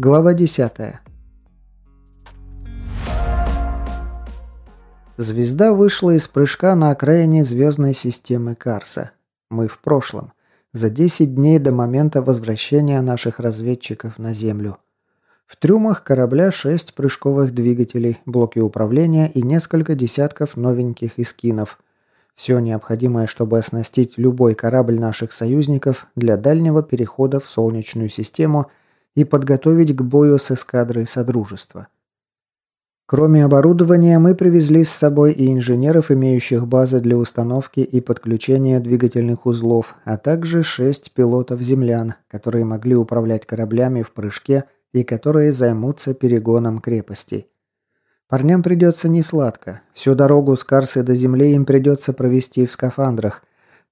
Глава 10. Звезда вышла из прыжка на окраине звездной системы Карса. Мы в прошлом. За 10 дней до момента возвращения наших разведчиков на Землю. В трюмах корабля 6 прыжковых двигателей, блоки управления и несколько десятков новеньких искинов. Все необходимое, чтобы оснастить любой корабль наших союзников для дальнего перехода в Солнечную систему – и подготовить к бою с эскадрой Содружества. Кроме оборудования, мы привезли с собой и инженеров, имеющих базы для установки и подключения двигательных узлов, а также шесть пилотов-землян, которые могли управлять кораблями в прыжке и которые займутся перегоном крепостей. Парням придется несладко. Всю дорогу с Карсы до Земли им придется провести в скафандрах,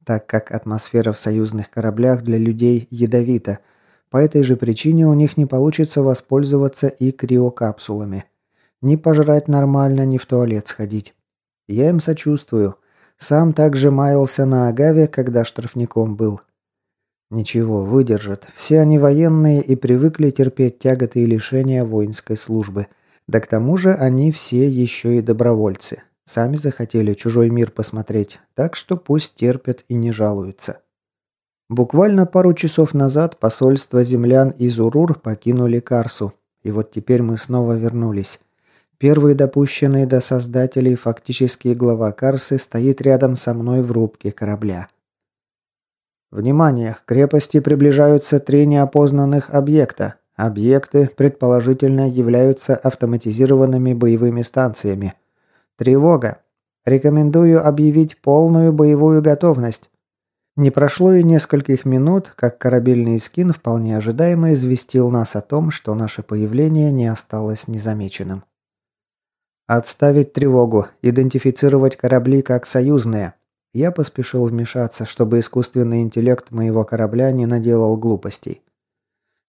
так как атмосфера в союзных кораблях для людей ядовита – по этой же причине у них не получится воспользоваться и криокапсулами. Ни пожрать нормально, ни в туалет сходить. Я им сочувствую. Сам также маялся на Агаве, когда штрафником был. Ничего, выдержат. Все они военные и привыкли терпеть тяготы и лишения воинской службы. Да к тому же они все еще и добровольцы. Сами захотели чужой мир посмотреть, так что пусть терпят и не жалуются. Буквально пару часов назад посольство землян из Урур покинули Карсу, и вот теперь мы снова вернулись. Первый допущенный до создателей, фактически глава Карсы, стоит рядом со мной в рубке корабля. Внимание! К крепости приближаются три неопознанных объекта. Объекты, предположительно, являются автоматизированными боевыми станциями. Тревога! Рекомендую объявить полную боевую готовность. Не прошло и нескольких минут, как корабельный скин вполне ожидаемо известил нас о том, что наше появление не осталось незамеченным. «Отставить тревогу, идентифицировать корабли как союзные». Я поспешил вмешаться, чтобы искусственный интеллект моего корабля не наделал глупостей.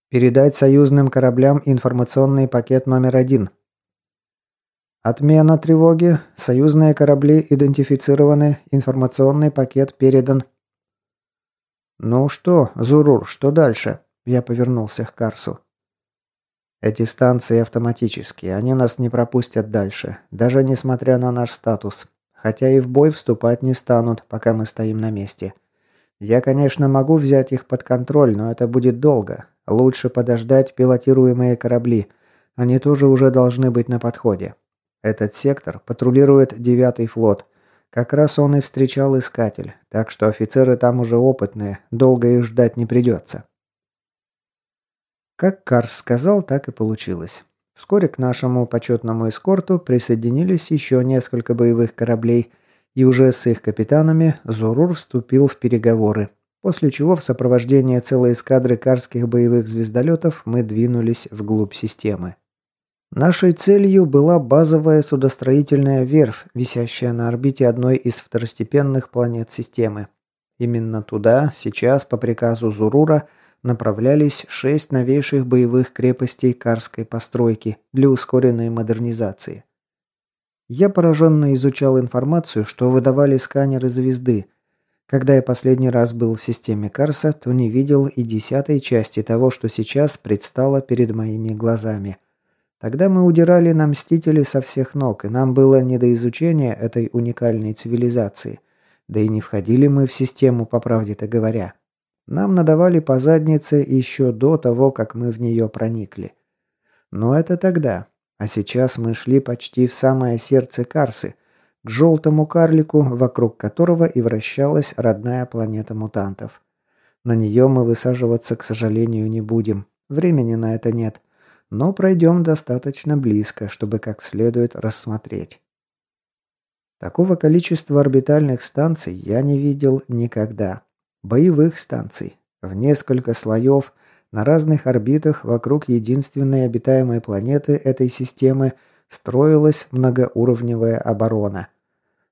«Передать союзным кораблям информационный пакет номер один». «Отмена тревоги. Союзные корабли идентифицированы. Информационный пакет передан. «Ну что, Зурур, что дальше?» Я повернулся к Карсу. «Эти станции автоматические, они нас не пропустят дальше, даже несмотря на наш статус. Хотя и в бой вступать не станут, пока мы стоим на месте. Я, конечно, могу взять их под контроль, но это будет долго. Лучше подождать пилотируемые корабли. Они тоже уже должны быть на подходе. Этот сектор патрулирует девятый флот – как раз он и встречал искатель, так что офицеры там уже опытные, долго их ждать не придется. Как Карс сказал, так и получилось. Вскоре к нашему почетному эскорту присоединились еще несколько боевых кораблей, и уже с их капитанами Зурур вступил в переговоры, после чего в сопровождении целой эскадры карских боевых звездолетов мы двинулись вглубь системы. Нашей целью была базовая судостроительная верфь, висящая на орбите одной из второстепенных планет системы. Именно туда сейчас по приказу Зурура направлялись шесть новейших боевых крепостей карской постройки для ускоренной модернизации. Я пораженно изучал информацию, что выдавали сканеры звезды. Когда я последний раз был в системе Карса, то не видел и десятой части того, что сейчас предстало перед моими глазами – Тогда мы удирали на Мстителей со всех ног, и нам было не до изучения этой уникальной цивилизации. Да и не входили мы в систему, по правде-то говоря. Нам надавали по заднице еще до того, как мы в нее проникли. Но это тогда. А сейчас мы шли почти в самое сердце Карсы, к желтому карлику, вокруг которого и вращалась родная планета мутантов. На нее мы высаживаться, к сожалению, не будем. Времени на это нет но пройдем достаточно близко, чтобы как следует рассмотреть. Такого количества орбитальных станций я не видел никогда. Боевых станций. В несколько слоев, на разных орбитах вокруг единственной обитаемой планеты этой системы строилась многоуровневая оборона.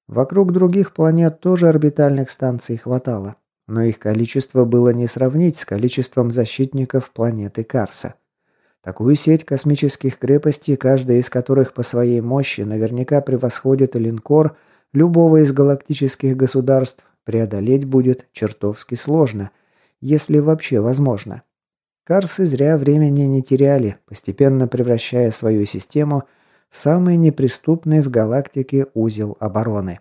Вокруг других планет тоже орбитальных станций хватало, но их количество было не сравнить с количеством защитников планеты Карса. Такую сеть космических крепостей, каждая из которых по своей мощи наверняка превосходит линкор любого из галактических государств, преодолеть будет чертовски сложно, если вообще возможно. Карсы зря времени не теряли, постепенно превращая свою систему в самый неприступный в галактике узел обороны.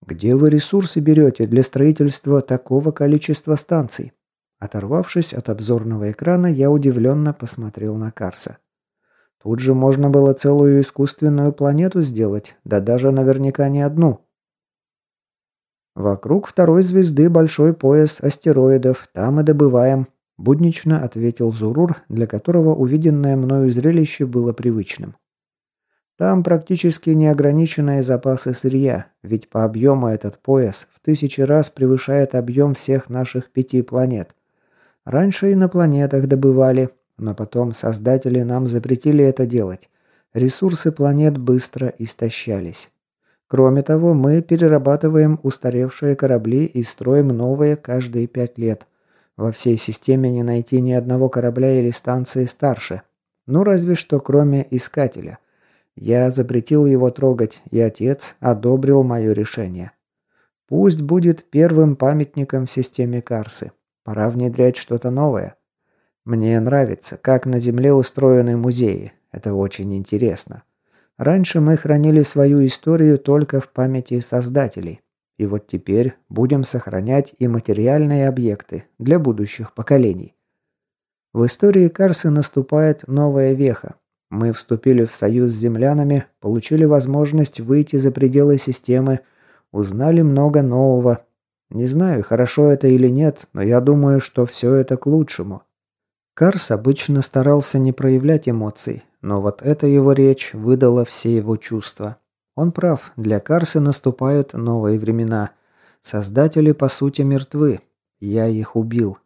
«Где вы ресурсы берете для строительства такого количества станций?» Оторвавшись от обзорного экрана, я удивленно посмотрел на Карса. Тут же можно было целую искусственную планету сделать, да даже наверняка не одну. Вокруг второй звезды большой пояс астероидов, там и добываем, буднично ответил Зурур, для которого увиденное мною зрелище было привычным. Там практически неограниченные запасы сырья, ведь по объему этот пояс в тысячи раз превышает объем всех наших пяти планет. Раньше и на планетах добывали, но потом создатели нам запретили это делать. Ресурсы планет быстро истощались. Кроме того, мы перерабатываем устаревшие корабли и строим новые каждые пять лет. Во всей системе не найти ни одного корабля или станции старше. Ну, разве что кроме Искателя. Я запретил его трогать, и отец одобрил мое решение. Пусть будет первым памятником в системе Карсы. Пора внедрять что-то новое. Мне нравится, как на Земле устроены музеи. Это очень интересно. Раньше мы хранили свою историю только в памяти создателей. И вот теперь будем сохранять и материальные объекты для будущих поколений. В истории Карсы наступает новая веха. Мы вступили в союз с землянами, получили возможность выйти за пределы системы, узнали много нового. Не знаю, хорошо это или нет, но я думаю, что все это к лучшему. Карс обычно старался не проявлять эмоций, но вот эта его речь выдала все его чувства. Он прав, для Карса наступают новые времена. Создатели, по сути, мертвы. Я их убил.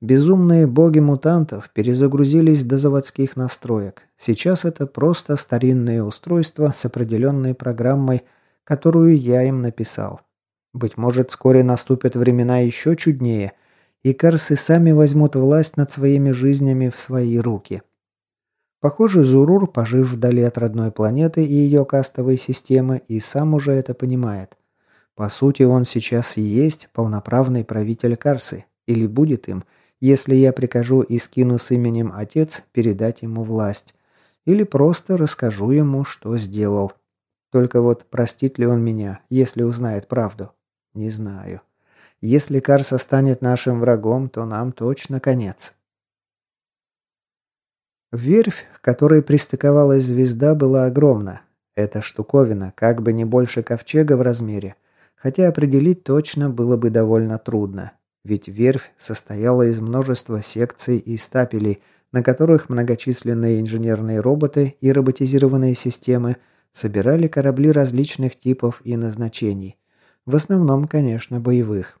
Безумные боги мутантов перезагрузились до заводских настроек. Сейчас это просто старинное устройство с определенной программой, которую я им написал. Быть может, вскоре наступят времена еще чуднее – и Карсы сами возьмут власть над своими жизнями в свои руки. Похоже, Зурур, пожив вдали от родной планеты и ее кастовой системы, и сам уже это понимает. По сути, он сейчас и есть полноправный правитель Карсы, или будет им, если я прикажу и скину с именем отец передать ему власть, или просто расскажу ему, что сделал. Только вот простит ли он меня, если узнает правду? Не знаю. Если Карса станет нашим врагом, то нам точно конец. Верфь, к которой пристыковалась звезда, была огромна. Эта штуковина как бы не больше ковчега в размере, хотя определить точно было бы довольно трудно, ведь верфь состояла из множества секций и стапелей, на которых многочисленные инженерные роботы и роботизированные системы собирали корабли различных типов и назначений. В основном, конечно, боевых.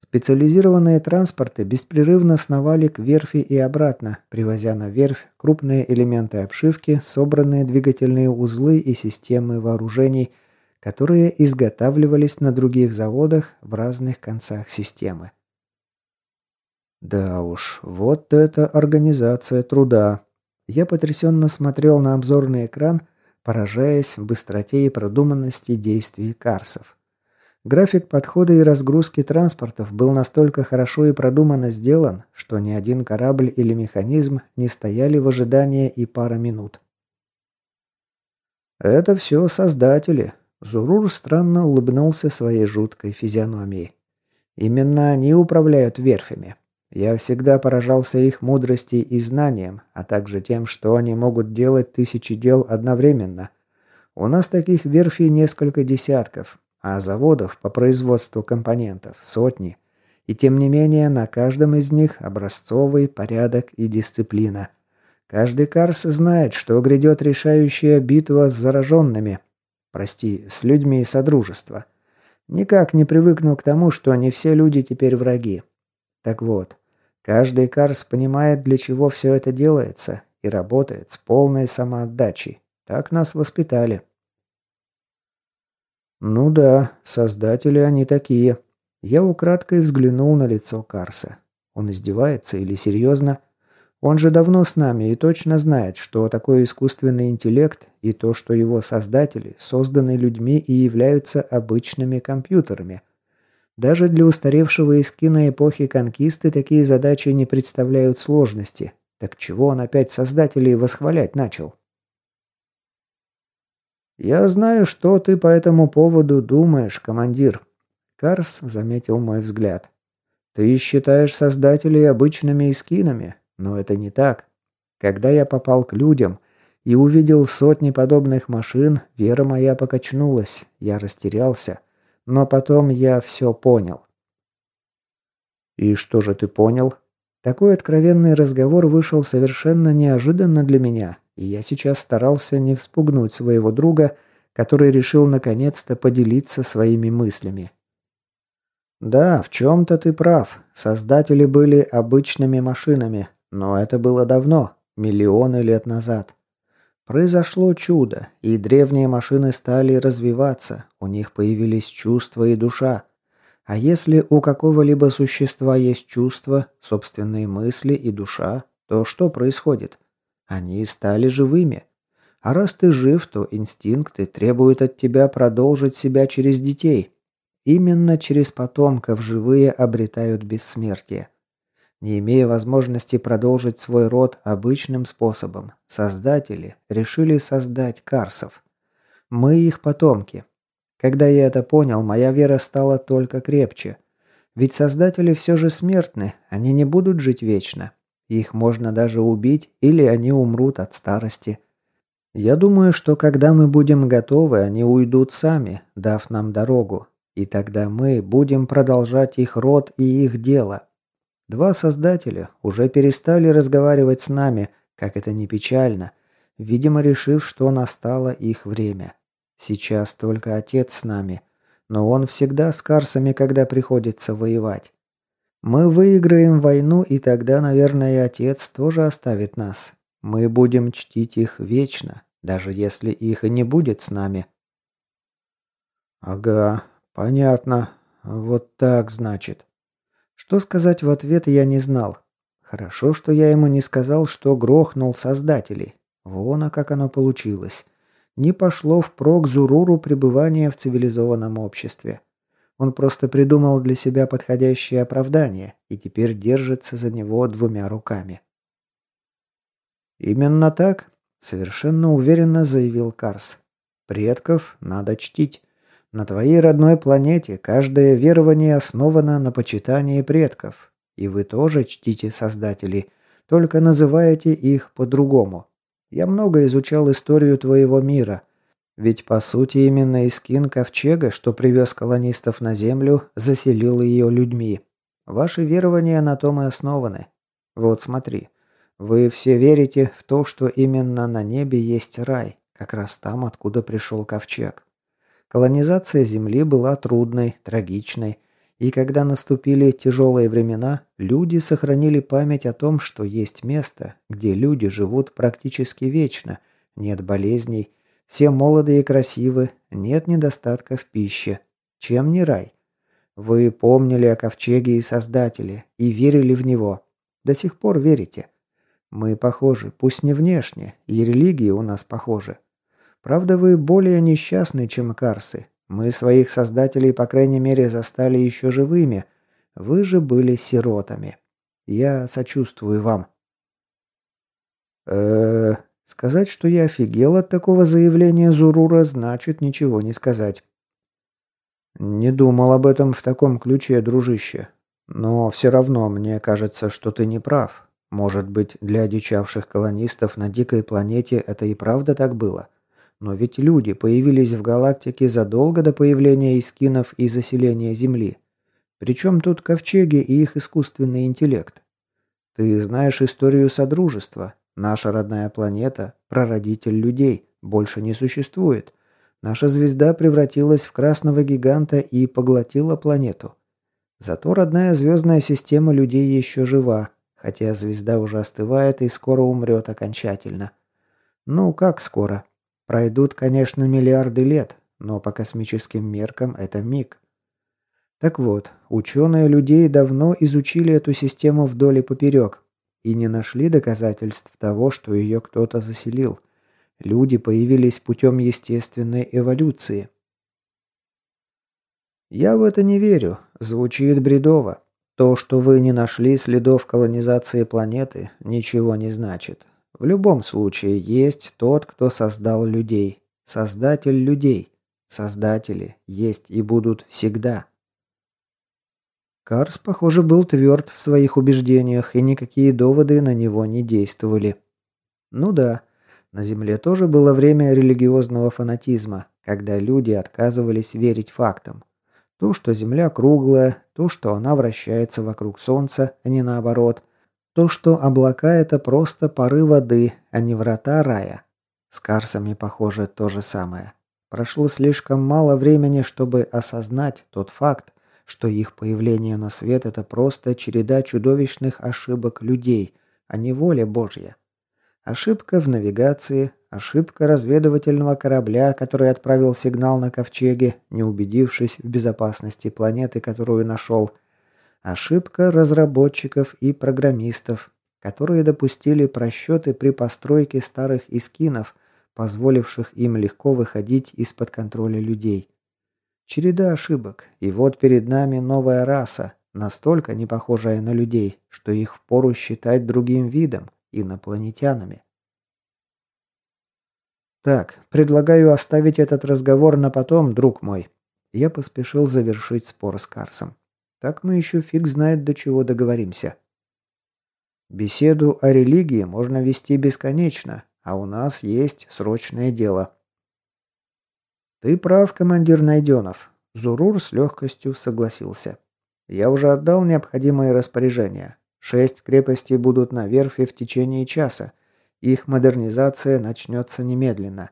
Специализированные транспорты беспрерывно сновали к верфи и обратно, привозя на верфь крупные элементы обшивки, собранные двигательные узлы и системы вооружений, которые изготавливались на других заводах в разных концах системы. Да уж, вот это организация труда. Я потрясенно смотрел на обзорный экран, поражаясь быстроте и продуманности действий Карсов. График подхода и разгрузки транспортов был настолько хорошо и продуманно сделан, что ни один корабль или механизм не стояли в ожидании и пара минут. «Это все создатели», – Зурур странно улыбнулся своей жуткой физиономией. «Именно они управляют верфями. Я всегда поражался их мудрости и знаниям, а также тем, что они могут делать тысячи дел одновременно. У нас таких верфей несколько десятков, а заводов по производству компонентов сотни. И тем не менее, на каждом из них образцовый порядок и дисциплина. Каждый Карс знает, что грядет решающая битва с зараженными. Прости, с людьми Содружества. Никак не привыкну к тому, что не все люди теперь враги. Так вот, каждый Карс понимает, для чего все это делается, и работает с полной самоотдачей. Так нас воспитали. «Ну да, создатели они такие». Я украдкой взглянул на лицо Карса. Он издевается или серьезно? Он же давно с нами и точно знает, что такое искусственный интеллект и то, что его создатели созданы людьми и являются обычными компьютерами. Даже для устаревшего эскина эпохи конкисты такие задачи не представляют сложности. Так чего он опять создателей восхвалять начал? «Я знаю, что ты по этому поводу думаешь, командир», — Карс заметил мой взгляд. «Ты считаешь создателей обычными эскинами, но это не так. Когда я попал к людям и увидел сотни подобных машин, вера моя покачнулась, я растерялся. Но потом я все понял». «И что же ты понял?» Такой откровенный разговор вышел совершенно неожиданно для меня, и я сейчас старался не вспугнуть своего друга, который решил наконец-то поделиться своими мыслями. Да, в чем-то ты прав. Создатели были обычными машинами, но это было давно, миллионы лет назад. Произошло чудо, и древние машины стали развиваться, у них появились чувства и душа. А если у какого-либо существа есть чувства, собственные мысли и душа, то что происходит? Они стали живыми. А раз ты жив, то инстинкты требуют от тебя продолжить себя через детей. Именно через потомков живые обретают бессмертие. Не имея возможности продолжить свой род обычным способом, создатели решили создать карсов. Мы их потомки. Когда я это понял, моя вера стала только крепче. Ведь создатели все же смертны, они не будут жить вечно. Их можно даже убить, или они умрут от старости. Я думаю, что когда мы будем готовы, они уйдут сами, дав нам дорогу. И тогда мы будем продолжать их род и их дело. Два создателя уже перестали разговаривать с нами, как это не печально, видимо, решив, что настало их время. Сейчас только отец с нами, но он всегда с карсами, когда приходится воевать. Мы выиграем войну, и тогда, наверное, отец тоже оставит нас. Мы будем чтить их вечно, даже если их и не будет с нами. Ага, понятно. Вот так, значит. Что сказать в ответ я не знал. Хорошо, что я ему не сказал, что грохнул создателей. Вон, а как оно получилось. Не пошло впрок Зуруру пребывание в цивилизованном обществе. Он просто придумал для себя подходящее оправдание и теперь держится за него двумя руками. «Именно так», — совершенно уверенно заявил Карс. «Предков надо чтить. На твоей родной планете каждое верование основано на почитании предков. И вы тоже чтите создателей, только называете их по-другому. Я много изучал историю твоего мира. Ведь по сути именно Искин Ковчега, что привез колонистов на Землю, заселил ее людьми. Ваши верования на том и основаны. Вот смотри. Вы все верите в то, что именно на небе есть рай, как раз там, откуда пришел Ковчег. Колонизация Земли была трудной, трагичной, и когда наступили тяжелые времена, люди сохранили память о том, что есть место, где люди живут практически вечно, нет болезней, все молоды и красивы, нет недостатка в пище. Чем не рай? Вы помнили о ковчеге и Создателе и верили в него. До сих пор верите. Мы похожи, пусть не внешне, и религии у нас похожи. Правда, вы более несчастны, чем карсы. Мы своих создателей, по крайней мере, застали еще живыми. Вы же были сиротами. Я сочувствую вам. э Сказать, что я офигел от такого заявления Зурура, значит ничего не сказать. Не думал об этом в таком ключе, дружище. Но все равно мне кажется, что ты не прав. Может быть, для одичавших колонистов на дикой планете это и правда так было. Но ведь люди появились в галактике задолго до появления искинов и заселения Земли. Причем тут ковчеги и их искусственный интеллект. Ты знаешь историю Содружества. Наша родная планета, прародитель людей, больше не существует. Наша звезда превратилась в красного гиганта и поглотила планету. Зато родная звездная система людей еще жива, хотя звезда уже остывает и скоро умрет окончательно. Ну, как скоро? Пройдут, конечно, миллиарды лет, но по космическим меркам это миг. Так вот, ученые людей давно изучили эту систему вдоль и поперек и не нашли доказательств того, что ее кто-то заселил. Люди появились путем естественной эволюции. «Я в это не верю. Звучит бредово. То, что вы не нашли следов колонизации планеты, ничего не значит. В любом случае есть тот, кто создал людей. Создатель людей. Создатели есть и будут всегда». Карс, похоже, был тверд в своих убеждениях, и никакие доводы на него не действовали. Ну да, на Земле тоже было время религиозного фанатизма, когда люди отказывались верить фактам. То, что Земля круглая, то, что она вращается вокруг Солнца, а не наоборот. То, что облака – это просто пары воды, а не врата рая. С Карсами, похоже, то же самое. Прошло слишком мало времени, чтобы осознать тот факт, что их появление на свет – это просто череда чудовищных ошибок людей, а не воля Божья. Ошибка в навигации, ошибка разведывательного корабля, который отправил сигнал на ковчеге, не убедившись в безопасности планеты, которую нашел. Ошибка разработчиков и программистов, которые допустили просчеты при постройке старых искинов, позволивших им легко выходить из-под контроля людей. Череда ошибок, и вот перед нами новая раса, настолько не похожая на людей, что их впору считать другим видом, инопланетянами. Так, предлагаю оставить этот разговор на потом, друг мой. Я поспешил завершить спор с Карсом. Так мы еще фиг знает, до чего договоримся. Беседу о религии можно вести бесконечно, а у нас есть срочное дело. Ты прав, командир Найденов. Зурур с легкостью согласился. Я уже отдал необходимые распоряжения. Шесть крепостей будут на верфи в течение часа. Их модернизация начнется немедленно.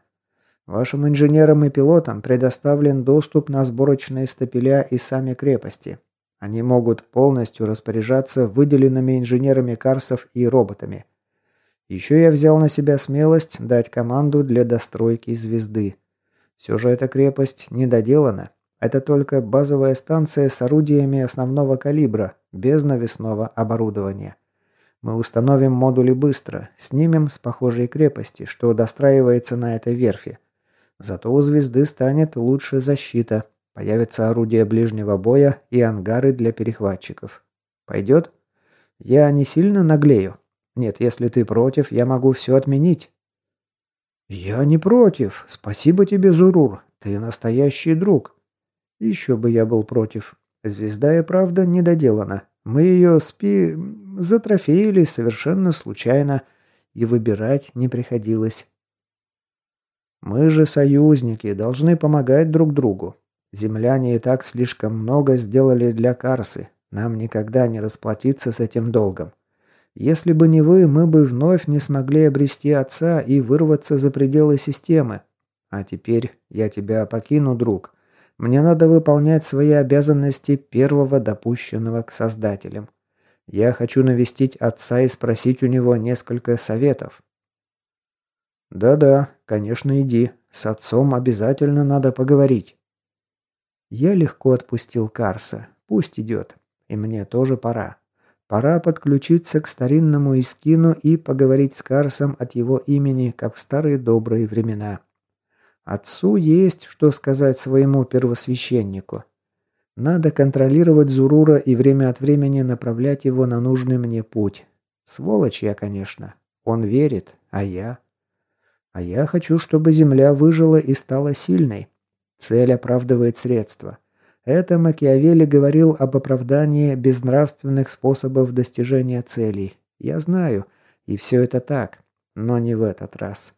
Вашим инженерам и пилотам предоставлен доступ на сборочные стапеля и сами крепости. Они могут полностью распоряжаться выделенными инженерами Карсов и роботами. Еще я взял на себя смелость дать команду для достройки звезды. Все же эта крепость не доделана. Это только базовая станция с орудиями основного калибра, без навесного оборудования. Мы установим модули быстро, снимем с похожей крепости, что достраивается на этой верфи. Зато у звезды станет лучше защита, появятся орудия ближнего боя и ангары для перехватчиков. Пойдет? Я не сильно наглею. Нет, если ты против, я могу все отменить. Я не против. Спасибо тебе, Зурур. Ты настоящий друг. Еще бы я был против. Звезда и правда недоделана. Мы ее спи... затрофеили совершенно случайно, и выбирать не приходилось. Мы же союзники, должны помогать друг другу. Земляне и так слишком много сделали для Карсы. Нам никогда не расплатиться с этим долгом. Если бы не вы, мы бы вновь не смогли обрести отца и вырваться за пределы системы. А теперь я тебя покину, друг. Мне надо выполнять свои обязанности первого допущенного к создателям. Я хочу навестить отца и спросить у него несколько советов. Да-да, конечно, иди. С отцом обязательно надо поговорить. Я легко отпустил Карса. Пусть идет. И мне тоже пора. Пора подключиться к старинному Искину и поговорить с Карсом от его имени, как в старые добрые времена. Отцу есть что сказать своему первосвященнику. Надо контролировать Зурура и время от времени направлять его на нужный мне путь. Сволочь я, конечно. Он верит, а я... А я хочу, чтобы Земля выжила и стала сильной. Цель оправдывает средства. Это Макиавелли говорил об оправдании безнравственных способов достижения целей. Я знаю, и все это так, но не в этот раз.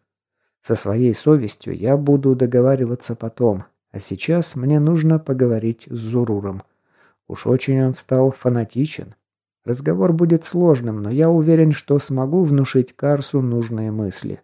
Со своей совестью я буду договариваться потом, а сейчас мне нужно поговорить с Зуруром. Уж очень он стал фанатичен. Разговор будет сложным, но я уверен, что смогу внушить Карсу нужные мысли.